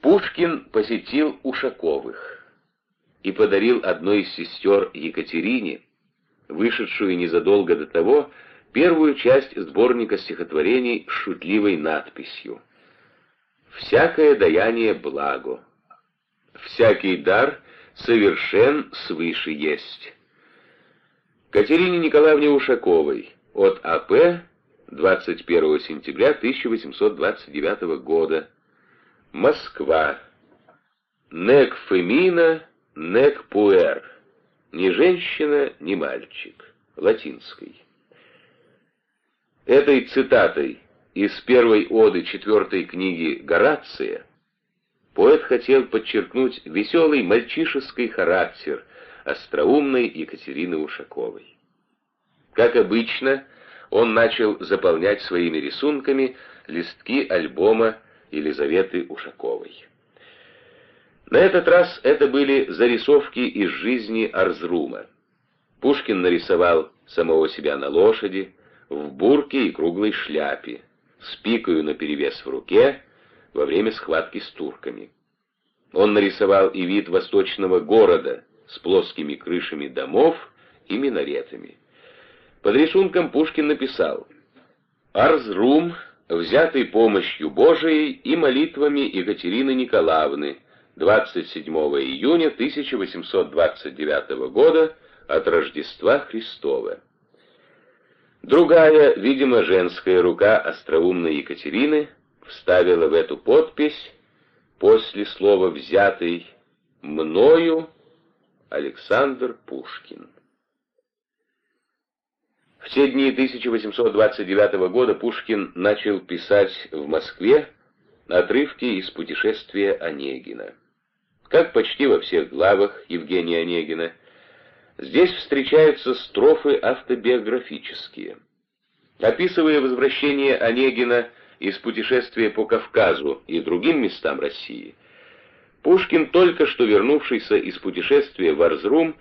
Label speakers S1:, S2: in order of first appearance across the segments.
S1: Пушкин посетил Ушаковых и подарил одной из сестер Екатерине, вышедшую незадолго до того, первую часть сборника стихотворений с шутливой надписью «Всякое даяние благо, всякий дар совершен свыше есть». Катерине Николаевне Ушаковой от АП 21 сентября 1829 года. Москва. Нек фемина, нек пуэр. Ни женщина, ни мальчик. Латинской. Этой цитатой из первой оды четвертой книги Горация поэт хотел подчеркнуть веселый мальчишеский характер остроумной Екатерины Ушаковой. Как обычно, он начал заполнять своими рисунками листки альбома Елизаветы Ушаковой. На этот раз это были зарисовки из жизни Арзрума. Пушкин нарисовал самого себя на лошади, в бурке и круглой шляпе, с пикою наперевес в руке во время схватки с турками. Он нарисовал и вид восточного города с плоскими крышами домов и минаретами. Под рисунком Пушкин написал «Арзрум, взятый помощью Божией и молитвами Екатерины Николаевны 27 июня 1829 года от Рождества Христова». Другая, видимо, женская рука остроумной Екатерины вставила в эту подпись после слова «взятый» «мною» Александр Пушкин. В те дни 1829 года Пушкин начал писать в Москве отрывки из путешествия Онегина. Как почти во всех главах Евгения Онегина, здесь встречаются строфы автобиографические. Описывая возвращение Онегина из путешествия по Кавказу и другим местам России, Пушкин, только что вернувшийся из путешествия в Арзрум,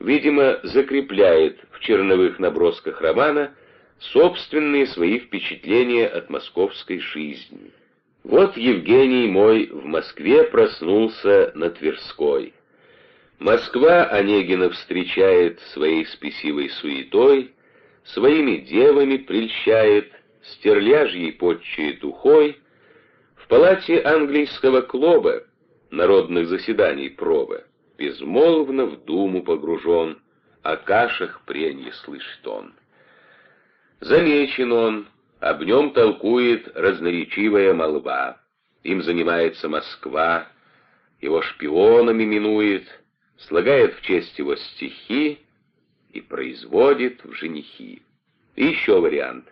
S1: видимо, закрепляет в черновых набросках романа собственные свои впечатления от московской жизни. Вот Евгений мой в Москве проснулся на Тверской. Москва Онегина встречает своей спесивой суетой, своими девами прельщает, стерляжьей подчает ухой, в палате английского клуба, народных заседаний проба, безмолвно в думу погружен, о кашах пренье слышит он. Замечен он, об нем толкует разноречивая молва, им занимается Москва, его шпионами минует, слагает в честь его стихи и производит в женихи. И еще вариант.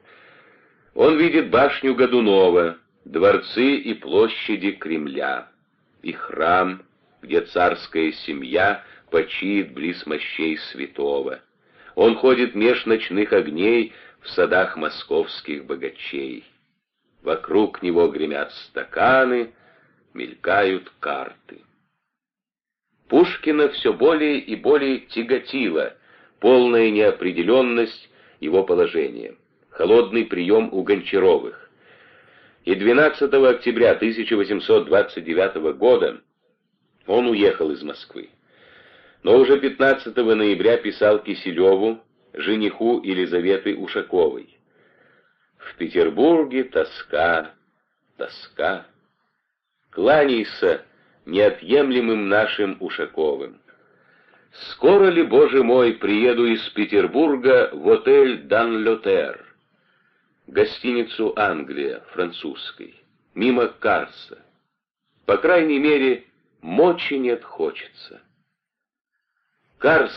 S1: Он видит башню Годунова, дворцы и площади Кремля, и храм, где царская семья почиет близ мощей святого. Он ходит меж ночных огней в садах московских богачей. Вокруг него гремят стаканы, мелькают карты. Пушкина все более и более тяготила полная неопределенность его положения, холодный прием у Гончаровых. И 12 октября 1829 года он уехал из Москвы. Но уже 15 ноября писал Киселеву, жениху Елизаветы Ушаковой. «В Петербурге тоска, тоска. Кланяйся неотъемлемым нашим Ушаковым. Скоро ли, Боже мой, приеду из Петербурга в отель «Дан Лотер», гостиницу Англия, французской, мимо Карса. По крайней мере, мочи нет хочется. Карс,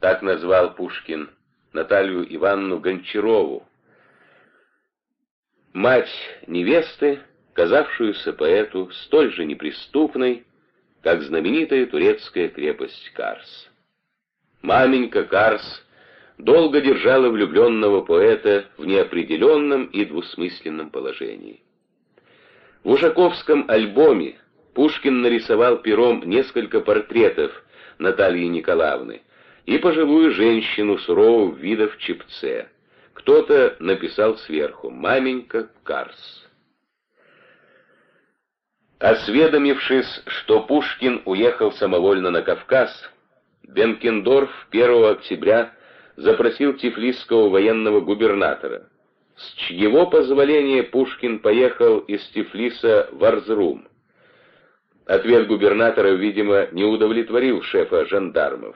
S1: так назвал Пушкин Наталью Ивановну Гончарову, мать невесты, казавшуюся поэту столь же неприступной, как знаменитая турецкая крепость Карс. Маменька Карс долго держала влюбленного поэта в неопределенном и двусмысленном положении. В Ушаковском альбоме Пушкин нарисовал пером несколько портретов Натальи Николаевны и пожилую женщину сурового вида в чепце. Кто-то написал сверху «Маменька Карс». Осведомившись, что Пушкин уехал самовольно на Кавказ, Бенкендорф 1 октября запросил тифлисского военного губернатора, с чьего позволения Пушкин поехал из Тифлиса в Арзрум. Ответ губернатора, видимо, не удовлетворил шефа жандармов.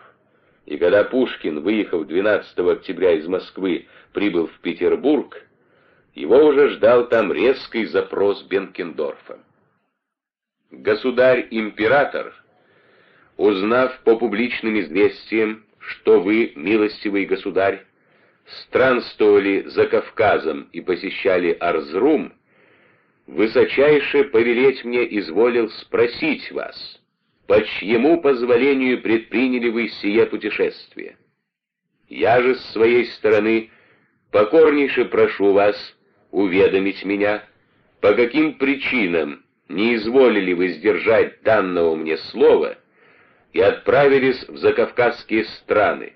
S1: И когда Пушкин, выехав 12 октября из Москвы, прибыл в Петербург, его уже ждал там резкий запрос Бенкендорфа. Государь-император, узнав по публичным известиям, что вы, милостивый государь, странствовали за Кавказом и посещали Арзрум, высочайше повелеть мне изволил спросить вас, по чьему позволению предприняли вы сие путешествие? Я же с своей стороны покорнейше прошу вас уведомить меня, по каким причинам не изволили вы сдержать данного мне слова и отправились в закавказские страны,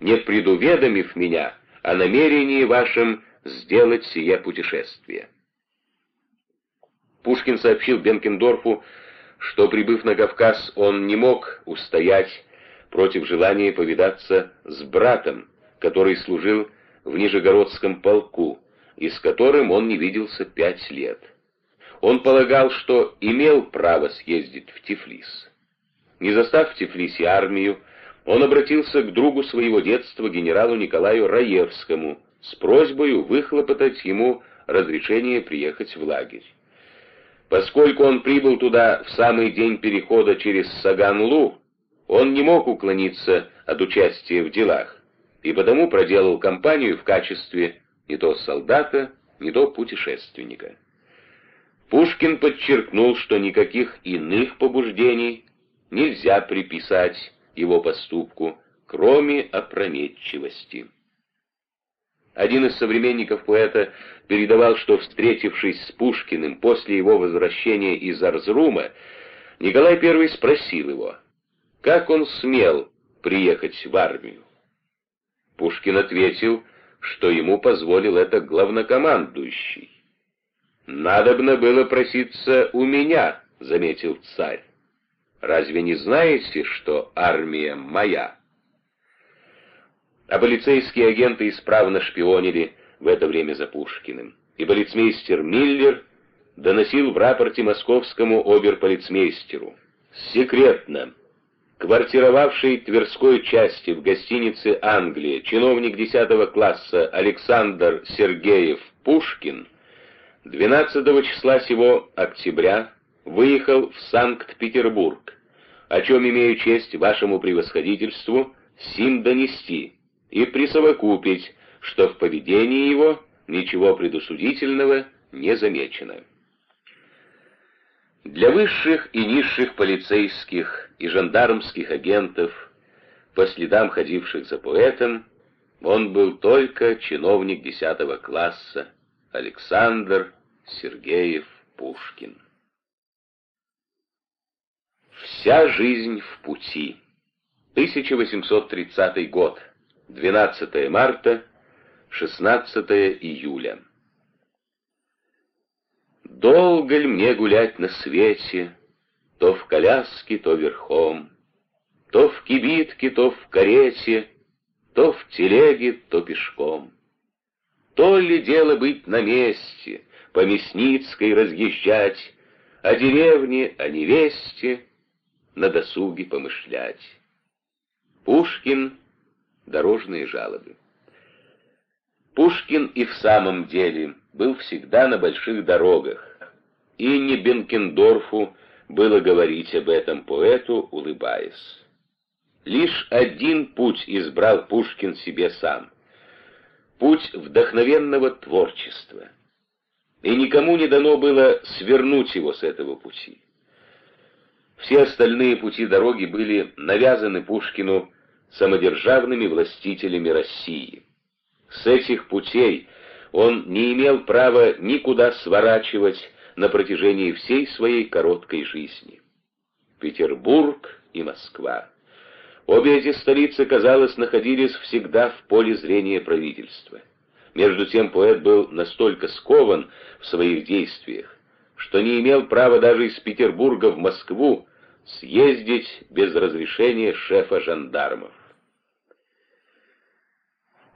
S1: не предуведомив меня о намерении вашем сделать сие путешествие. Пушкин сообщил Бенкендорфу, что, прибыв на Кавказ, он не мог устоять против желания повидаться с братом, который служил в Нижегородском полку, и с которым он не виделся пять лет. Он полагал, что имел право съездить в Тифлис. Не застав в Тифлисе армию, он обратился к другу своего детства, генералу Николаю Раевскому, с просьбой выхлопотать ему разрешение приехать в лагерь. Поскольку он прибыл туда в самый день перехода через Саганлу, он не мог уклониться от участия в делах, и потому проделал кампанию в качестве не то солдата, не то путешественника. Пушкин подчеркнул, что никаких иных побуждений нельзя приписать его поступку, кроме опрометчивости. Один из современников поэта передавал, что, встретившись с Пушкиным после его возвращения из Арзрума, Николай I спросил его, как он смел приехать в армию. Пушкин ответил, что ему позволил это главнокомандующий. «Надобно было проситься у меня», — заметил царь. Разве не знаете, что армия моя?» А полицейские агенты исправно шпионили в это время за Пушкиным. И полицмейстер Миллер доносил в рапорте московскому оберполицмейстеру. Секретно. Квартировавший Тверской части в гостинице «Англия» чиновник 10 класса Александр Сергеев Пушкин 12 числа сего октября выехал в Санкт-Петербург, о чем имею честь вашему превосходительству сим донести и присовокупить, что в поведении его ничего предусудительного не замечено. Для высших и низших полицейских и жандармских агентов, по следам ходивших за поэтом, он был только чиновник десятого класса Александр Сергеев Пушкин. Вся жизнь в пути. 1830 год. 12 марта, 16 июля. Долго ли мне гулять на свете, То в коляске, то верхом, То в кибитке, то в карете, То в телеге, то пешком. То ли дело быть на месте, По Мясницкой разъезжать, О деревне, о невесте, на досуге помышлять. Пушкин. Дорожные жалобы. Пушкин и в самом деле был всегда на больших дорогах, и не Бенкендорфу было говорить об этом поэту, улыбаясь. Лишь один путь избрал Пушкин себе сам. Путь вдохновенного творчества. И никому не дано было свернуть его с этого пути. Все остальные пути дороги были навязаны Пушкину самодержавными властителями России. С этих путей он не имел права никуда сворачивать на протяжении всей своей короткой жизни. Петербург и Москва. Обе эти столицы, казалось, находились всегда в поле зрения правительства. Между тем поэт был настолько скован в своих действиях, что не имел права даже из Петербурга в Москву съездить без разрешения шефа жандармов.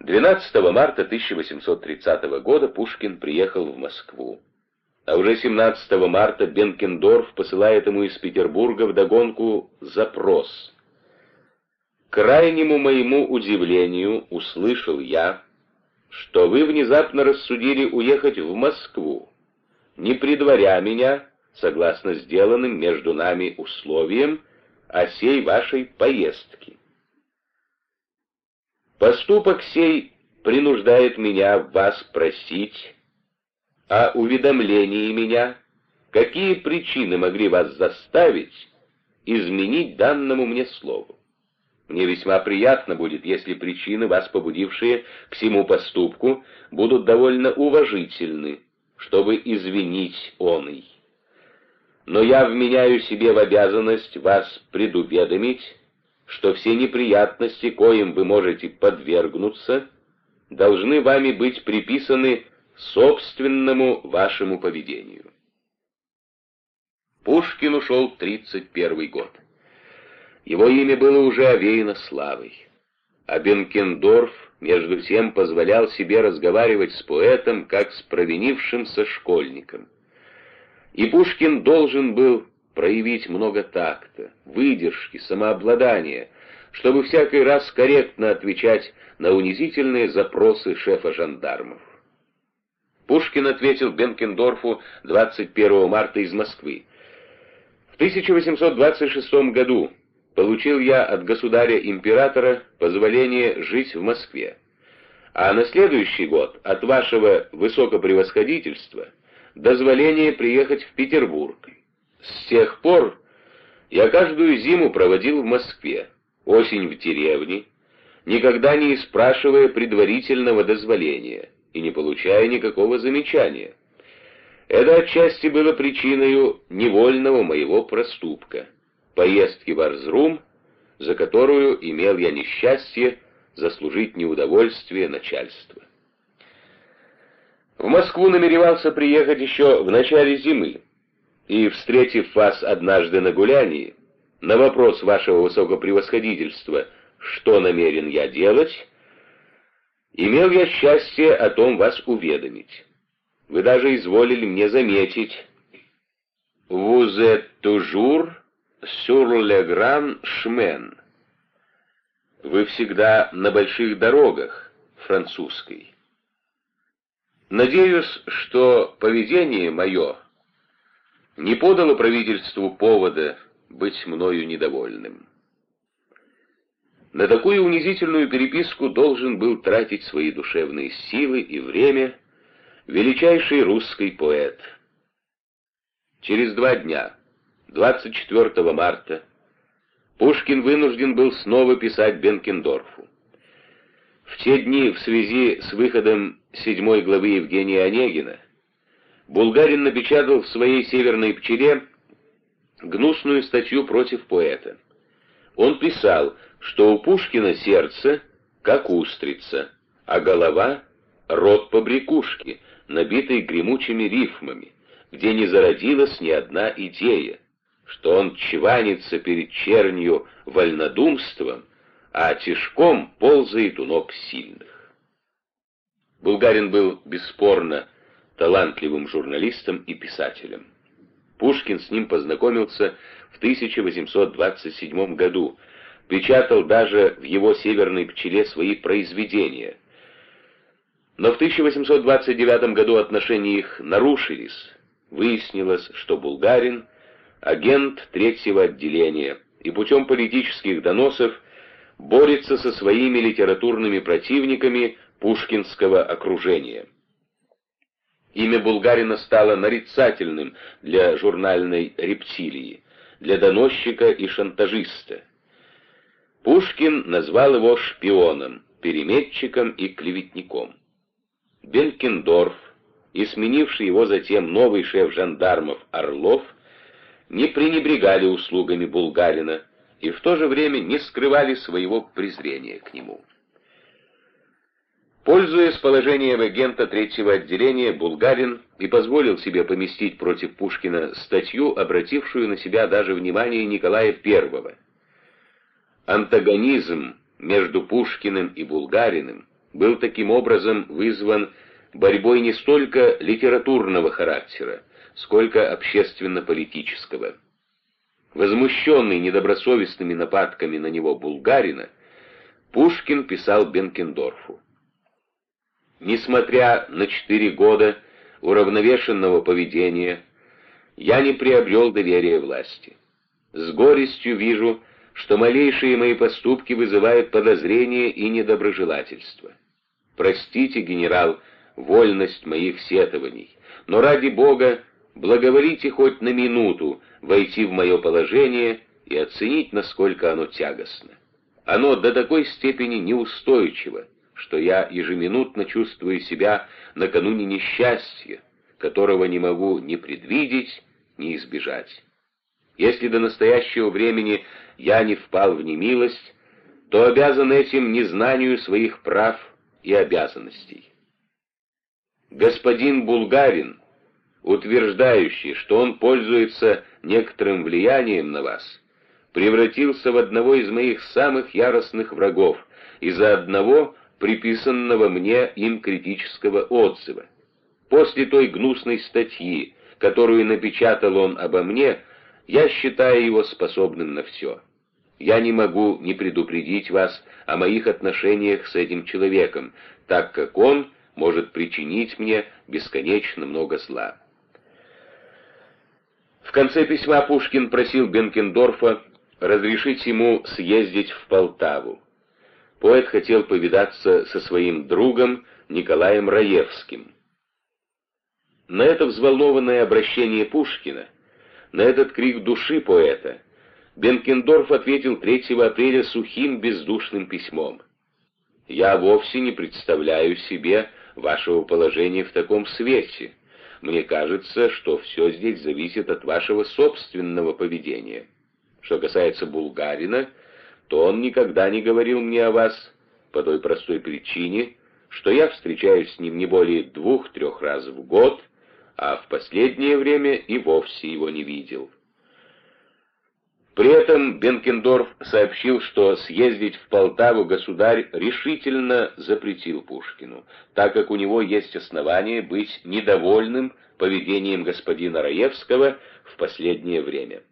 S1: 12 марта 1830 года Пушкин приехал в Москву. А уже 17 марта Бенкендорф посылает ему из Петербурга вдогонку запрос. «К крайнему моему удивлению услышал я, что вы внезапно рассудили уехать в Москву, не предваря меня, согласно сделанным между нами условиям, о сей вашей поездке. Поступок сей принуждает меня вас просить о уведомлении меня, какие причины могли вас заставить изменить данному мне слову. Мне весьма приятно будет, если причины, вас побудившие к всему поступку, будут довольно уважительны, чтобы извинить оный. Но я вменяю себе в обязанность вас предуведомить, что все неприятности, коим вы можете подвергнуться, должны вами быть приписаны собственному вашему поведению. Пушкин ушел в 31 год. Его имя было уже овеяно славой. А Бенкендорф, между тем, позволял себе разговаривать с поэтом, как с провинившимся школьником. И Пушкин должен был проявить много такта, выдержки, самообладания, чтобы всякий раз корректно отвечать на унизительные запросы шефа жандармов. Пушкин ответил Бенкендорфу 21 марта из Москвы. В 1826 году получил я от государя-императора позволение жить в Москве, а на следующий год от вашего высокопревосходительства дозволение приехать в Петербург. С тех пор я каждую зиму проводил в Москве, осень в деревне, никогда не спрашивая предварительного дозволения и не получая никакого замечания. Это отчасти было причиной невольного моего проступка, поездки в Арзрум, за которую имел я несчастье заслужить неудовольствие начальства. В Москву намеревался приехать еще в начале зимы, и, встретив вас однажды на гулянии, на вопрос вашего высокопревосходительства, что намерен я делать, Имел я счастье о том вас уведомить. Вы даже изволили мне заметить. «Vous êtes toujours sur le grand chemin». Вы всегда на больших дорогах французской. Надеюсь, что поведение мое не подало правительству повода быть мною недовольным. На такую унизительную переписку должен был тратить свои душевные силы и время величайший русский поэт. Через два дня, 24 марта, Пушкин вынужден был снова писать Бенкендорфу. В те дни, в связи с выходом седьмой главы Евгения Онегина, Булгарин напечатал в своей «Северной пчеле» гнусную статью против поэта. Он писал, что у Пушкина сердце, как устрица, а голова — рот побрякушки, набитый гремучими рифмами, где не зародилась ни одна идея, что он чванится перед чернью вольнодумством, а тишком ползает у ног сильных. Булгарин был бесспорно талантливым журналистом и писателем. Пушкин с ним познакомился в 1827 году, печатал даже в его «Северной пчеле» свои произведения. Но в 1829 году отношения их нарушились. Выяснилось, что Булгарин — агент третьего отделения и путем политических доносов борется со своими литературными противниками пушкинского окружения. Имя Булгарина стало нарицательным для журнальной рептилии, для доносчика и шантажиста. Пушкин назвал его шпионом, переметчиком и клеветником. Бенкендорф и сменивший его затем новый шеф жандармов Орлов не пренебрегали услугами Булгарина и в то же время не скрывали своего презрения к нему. Пользуясь положением агента третьего отделения, Булгарин и позволил себе поместить против Пушкина статью, обратившую на себя даже внимание Николая I. Антагонизм между Пушкиным и Булгариным был таким образом вызван борьбой не столько литературного характера, сколько общественно-политического. Возмущенный недобросовестными нападками на него Булгарина, Пушкин писал Бенкендорфу. Несмотря на четыре года уравновешенного поведения, я не приобрел доверия власти. С горестью вижу, что малейшие мои поступки вызывают подозрение и недоброжелательство. Простите, генерал, вольность моих сетований, но ради Бога благоволите хоть на минуту войти в мое положение и оценить, насколько оно тягостно. Оно до такой степени неустойчиво, что я ежеминутно чувствую себя накануне несчастья, которого не могу ни предвидеть, ни избежать. Если до настоящего времени я не впал в немилость, то обязан этим незнанию своих прав и обязанностей. Господин Булгарин, утверждающий, что он пользуется некоторым влиянием на вас, превратился в одного из моих самых яростных врагов из-за одного приписанного мне им критического отзыва. После той гнусной статьи, которую напечатал он обо мне, я считаю его способным на все. Я не могу не предупредить вас о моих отношениях с этим человеком, так как он может причинить мне бесконечно много зла. В конце письма Пушкин просил Бенкендорфа разрешить ему съездить в Полтаву. Поэт хотел повидаться со своим другом Николаем Раевским. На это взволнованное обращение Пушкина, на этот крик души поэта, Бенкендорф ответил 3 апреля сухим бездушным письмом. «Я вовсе не представляю себе вашего положения в таком свете. Мне кажется, что все здесь зависит от вашего собственного поведения. Что касается Булгарина, то он никогда не говорил мне о вас по той простой причине, что я встречаюсь с ним не более двух-трех раз в год, а в последнее время и вовсе его не видел. При этом Бенкендорф сообщил, что съездить в Полтаву государь решительно запретил Пушкину, так как у него есть основания быть недовольным поведением господина Раевского в последнее время.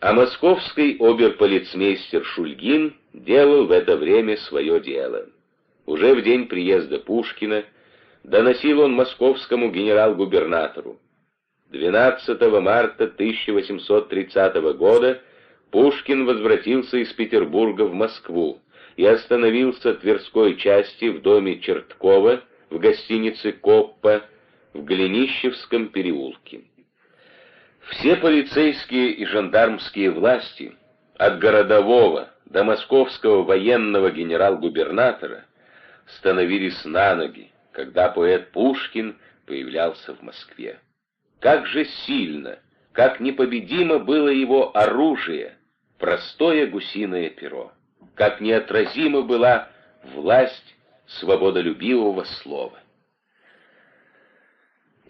S1: А московский оберполицмейстер Шульгин делал в это время свое дело. Уже в день приезда Пушкина доносил он московскому генерал-губернатору. 12 марта 1830 года Пушкин возвратился из Петербурга в Москву и остановился в Тверской части в доме Черткова в гостинице «Коппа» в Голенищевском переулке. Все полицейские и жандармские власти, от городового до московского военного генерал-губернатора, становились на ноги, когда поэт Пушкин появлялся в Москве. Как же сильно, как непобедимо было его оружие, простое гусиное перо, как неотразима была власть свободолюбивого слова.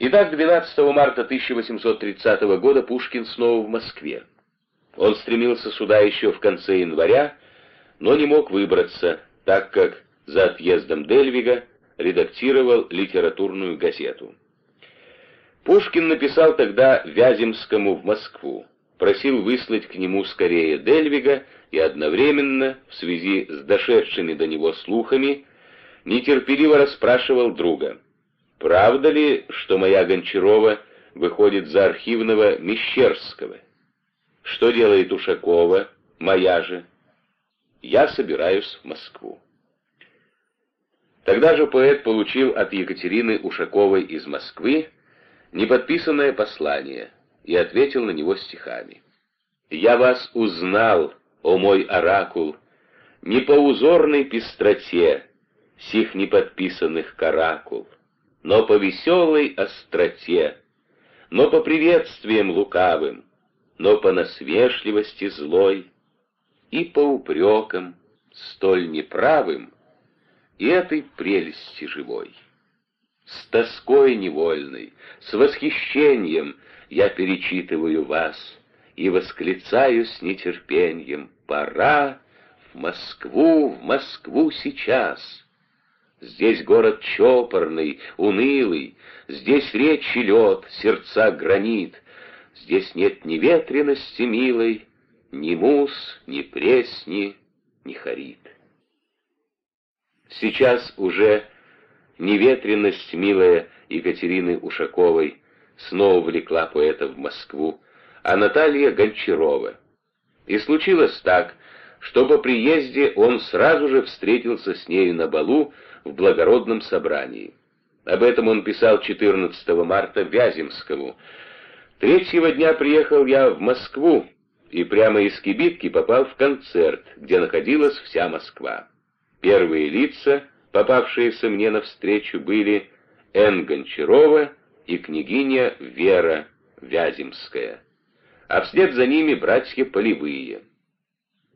S1: Итак, 12 марта 1830 года Пушкин снова в Москве. Он стремился сюда еще в конце января, но не мог выбраться, так как за отъездом Дельвига редактировал литературную газету. Пушкин написал тогда Вяземскому в Москву, просил выслать к нему скорее Дельвига и одновременно, в связи с дошедшими до него слухами, нетерпеливо расспрашивал друга — Правда ли, что моя Гончарова выходит за архивного Мещерского? Что делает Ушакова, моя же? Я собираюсь в Москву. Тогда же поэт получил от Екатерины Ушаковой из Москвы неподписанное послание и ответил на него стихами. «Я вас узнал, о мой оракул, не по узорной пестроте сих неподписанных каракул, но по веселой остроте, но по приветствиям лукавым, но по насмешливости злой и по упрекам столь неправым и этой прелести живой. С тоской невольной, с восхищением я перечитываю вас и восклицаю с нетерпением «Пора в Москву, в Москву сейчас!» Здесь город чопорный, унылый, Здесь речи лед, сердца гранит, Здесь нет ни ветренности милой, Ни мус, ни пресни, ни харит. Сейчас уже неветренность милая Екатерины Ушаковой снова влекла поэта в Москву, а Наталья Гончарова. И случилось так, что по приезде он сразу же встретился с нею на балу в благородном собрании. Об этом он писал 14 марта Вяземскому. «Третьего дня приехал я в Москву и прямо из кибитки попал в концерт, где находилась вся Москва. Первые лица, попавшиеся мне навстречу, были Н. Гончарова и княгиня Вера Вяземская, а вслед за ними братья Полевые.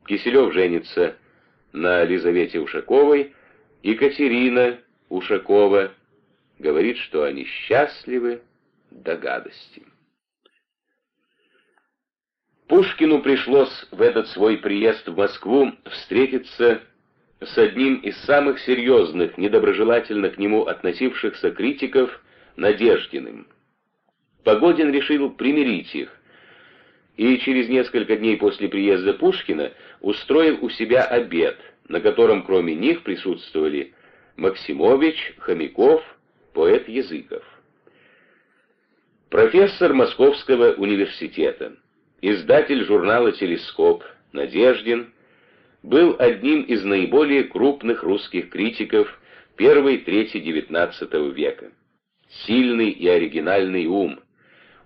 S1: Киселев женится на Лизавете Ушаковой, Екатерина Ушакова говорит, что они счастливы до гадости. Пушкину пришлось в этот свой приезд в Москву встретиться с одним из самых серьезных, недоброжелательно к нему относившихся критиков, Надеждиным. Погодин решил примирить их, и через несколько дней после приезда Пушкина устроил у себя обед, на котором кроме них присутствовали Максимович, Хомяков, поэт Языков. Профессор Московского университета, издатель журнала «Телескоп» Надеждин, был одним из наиболее крупных русских критиков первой трети XIX века. Сильный и оригинальный ум.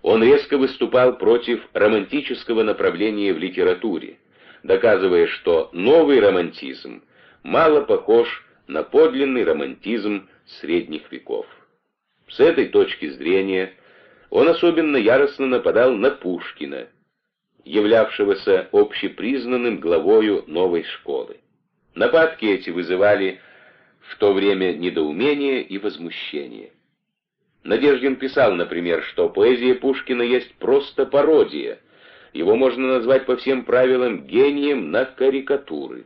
S1: Он резко выступал против романтического направления в литературе, доказывая, что новый романтизм мало похож на подлинный романтизм средних веков. С этой точки зрения он особенно яростно нападал на Пушкина, являвшегося общепризнанным главою новой школы. Нападки эти вызывали в то время недоумение и возмущение. Надеждин писал, например, что поэзия Пушкина есть просто пародия, его можно назвать по всем правилам гением на карикатуры.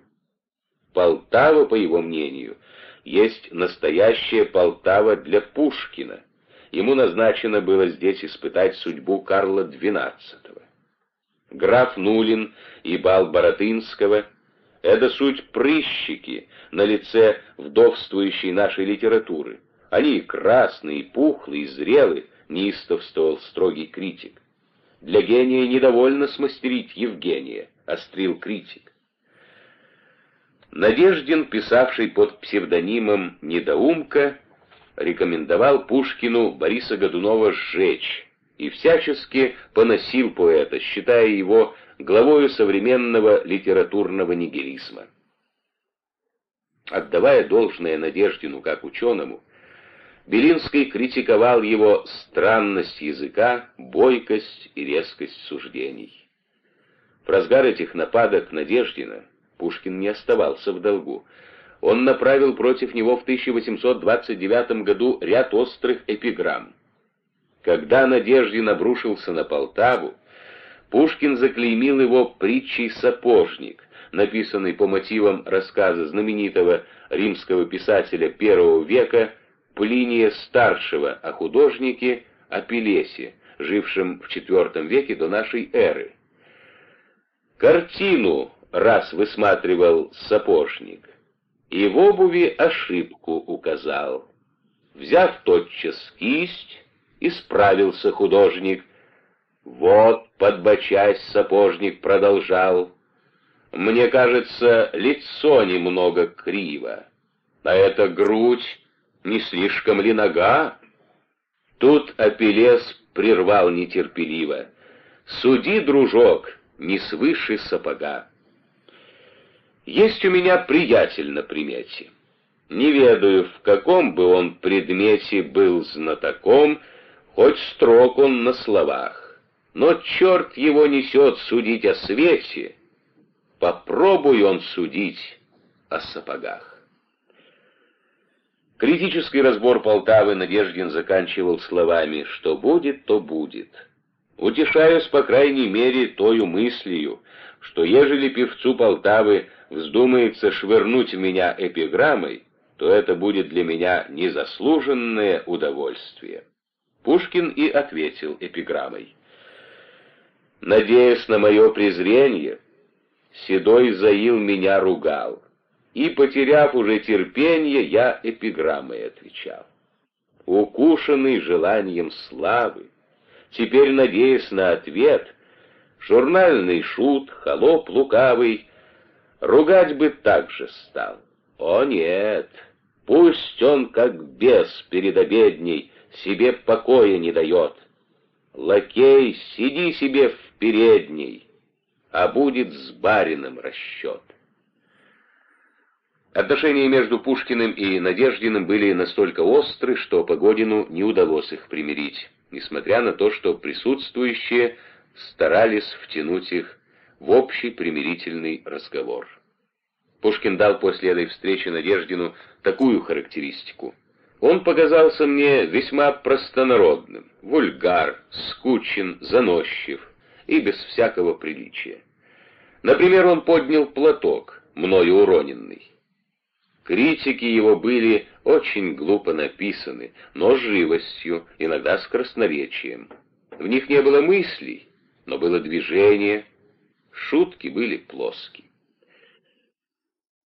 S1: Полтава, по его мнению, есть настоящая Полтава для Пушкина. Ему назначено было здесь испытать судьбу Карла XII граф Нулин и бал Боротынского — это суть прыщики на лице вдовствующей нашей литературы. Они и красные, и пухлые, и зрелые, неистовствовал строгий критик. Для гения недовольно смастерить Евгения, острил критик. Надеждин, писавший под псевдонимом «Недоумка», рекомендовал Пушкину Бориса Годунова сжечь, и всячески поносил поэта, считая его главою современного литературного нигилизма. Отдавая должное Надеждину как ученому, Белинский критиковал его странность языка, бойкость и резкость суждений. В разгар этих нападок Надеждина Пушкин не оставался в долгу. Он направил против него в 1829 году ряд острых эпиграмм. Когда Надеждин обрушился на Полтаву, Пушкин заклеймил его притчей «Сапожник», написанный по мотивам рассказа знаменитого римского писателя первого века Плиния Старшего о художнике Апеллесе, жившем в IV веке до нашей эры. Картину раз высматривал сапожник, и в обуви ошибку указал. Взяв тотчас кисть, Исправился художник. Вот, подбочась, сапожник продолжал. Мне кажется, лицо немного криво. А эта грудь не слишком ли нога? Тут Апеллес прервал нетерпеливо. «Суди, дружок, не свыше сапога». Есть у меня приятель на примете. Не ведаю, в каком бы он предмете был знатоком, Хоть строг он на словах, но черт его несет судить о свете. Попробуй он судить о сапогах. Критический разбор Полтавы Надеждин заканчивал словами «что будет, то будет». Утешаюсь, по крайней мере, тою мыслью, что ежели певцу Полтавы вздумается швырнуть меня эпиграммой, то это будет для меня незаслуженное удовольствие. Пушкин и ответил эпиграммой. Надеясь на мое презрение, Седой Заил меня ругал, и, потеряв уже терпение, я эпиграммой отвечал. Укушенный желанием славы, теперь, надеясь на ответ, журнальный шут, холоп лукавый, ругать бы так же стал. О нет, пусть он, как бес перед обедней, себе покоя не дает. Лакей, сиди себе в передней, а будет с барином расчет. Отношения между Пушкиным и Надеждиным были настолько остры, что Погодину не удалось их примирить, несмотря на то, что присутствующие старались втянуть их в общий примирительный разговор. Пушкин дал после этой встречи Надеждину такую характеристику. Он показался мне весьма простонародным, вульгар, скучен, заносчив и без всякого приличия. Например, он поднял платок, мною уроненный. Критики его были очень глупо написаны, но с живостью, иногда с красноречием. В них не было мыслей, но было движение, шутки были плоские.